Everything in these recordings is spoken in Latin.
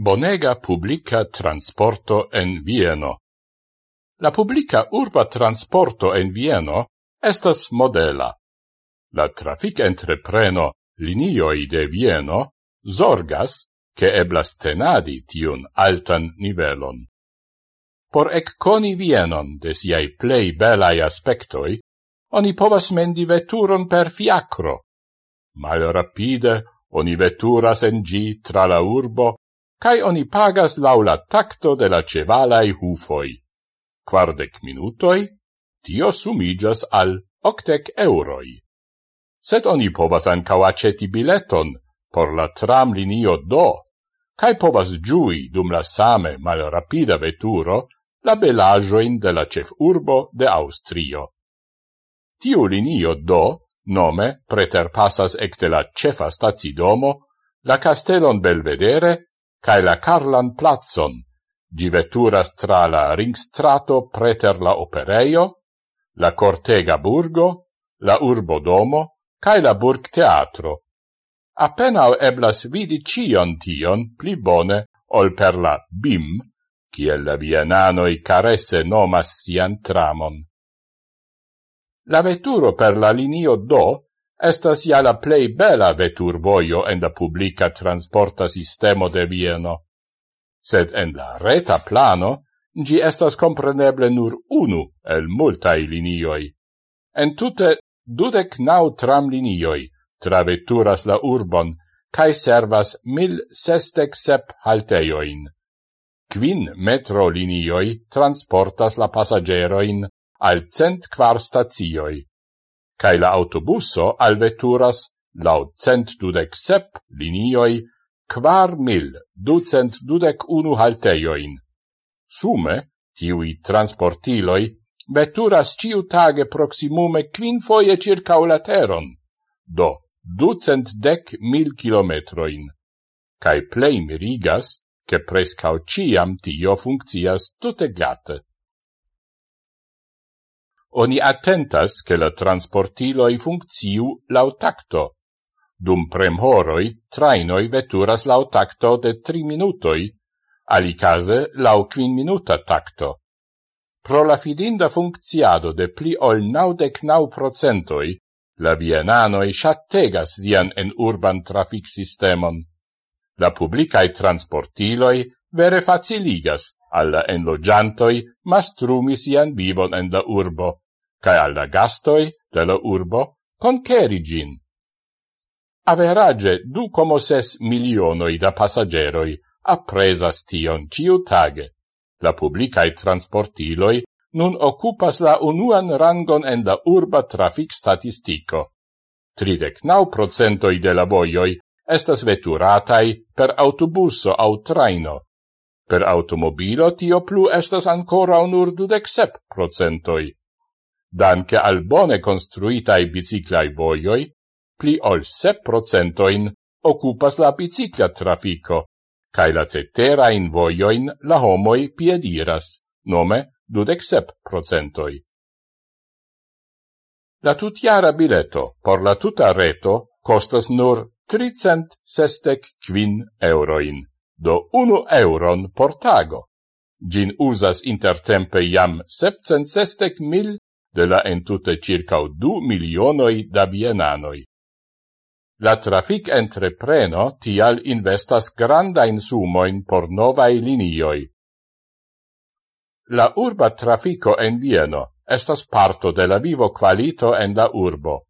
bonega publica transporto en Vieno. La publica urba transporto en Vieno estas modela. La trafic entrepreno linioi de Vieno zorgas che eblas tenadi tiun altan nivelon. Por ecconi Vienon de siai plei belai aspectoi, oni povas mendi veturon per fiacro. Mal rapide oni veturas en gi tra la urbo cae oni pagas laula tacto de la cevalai hufoi. Quardec minutoi, tio sumigas al octec euroi. Sed oni povas ancao aceti bileton por la tram linio do, cae povas giui dum la same mal rapida veturo la belajoin de la cef urbo de Austrio. Tiu linio do, nome, preterpassas ecte la cefa stazidomo, la castelon Belvedere cae la Carlan Platzon, gi veturas tra la ringstrato preter la opereio, la cortega burgo, la urbodomo, cae la burg teatro. Appenao eblas vidi cion tion pli bone ol per la BIM, ciel la vienanoi caresse nomas sian tramon. La veturo per la linio do Estas ja la plei bela veturvoio en la publica transporta sistemo de Vieno. Sed en la reta plano, gi estas compreneble nur unu el multai linioi. En tute dudec nau tram linioi traveturas la urbon, cae servas mil sestec sep halteioin. Quin metro linioi transportas la passageroin al cent quar stazioi, cae la autobuso alveturas lau cent dudec sep linioi quar mil ducent dudec unu halteioin. Sume, tiui transportiloi veturas ciu tage proximume quin foie circa lateron, do ducent dec mil kilometroin. Cae plei mirigas, che prescau ciam tio funccias tutte glate. Oni attentas che la transportiloi funcciu lautacto. Dum premhoroi, trainoi veturas lautacto de tri minutoi, alicase lau quin minuta tacto. Pro la fidinda funcciado de pli ol naudec nau procentoi, la bienanoi chattegas dian en urban trafic sistemon. La publicae transportiloi vere faciligas alla enlogiantoi mastrumi sian vivon en la urbo cae alla gastoi de la urbo conqueri gin. Average du como ses milionoi da passageroi appresas tion ciu tage. La publicae transportiloi nun occupas la unuan rangon en la urba trafic statistico. Tridec nau procentoi de la voioi estas veturatai per autobuso au traino. Per automobilo tio plu estas ancora un urdudec sep procentoi danke al bone construitai biciclai voioi, pli ol sep procentoin occupas la bicicla trafico, cae la cetera in voioin la homoi piediras, nome dudec sep procentoi. La tutiara bileto por la tuta reto costas nur 365 euroin, do 1 euron por tago. Gin usas intertempe jam 760 mil de la entute circa du milionoi da bienanoi. La trafic entrepreno tial investas grandain sumoin por novae linioi. La urba trafico en Vieno estas parto de la vivo qualito en la urbo.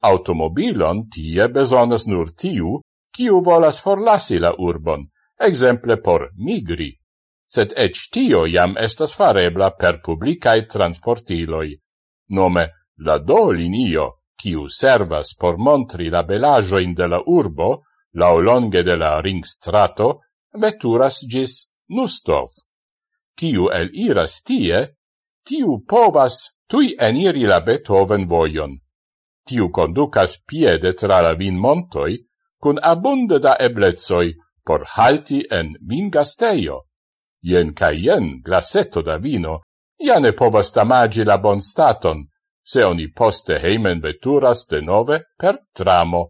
Automobilon tie besonas nur tiu, kiu volas forlasi la urbon, exemple por migri, sed ec tio jam estas farebla per publicae transportiloi nome la do linio, kiu servas por montri la belajoin de la urbo, laulonge de la ringstrato, veturas gis Nustov. Kiu el iras tie, tiu povas tui eniri la Beethoven voion. Tiu conducas piede tra la vin montoi, cun abunde da eblezoi por halti en vingasteio. Ien caien glasetto da vino ja ne povas damagi la bon staton, se oni poste heimen veturas de nove per tramo.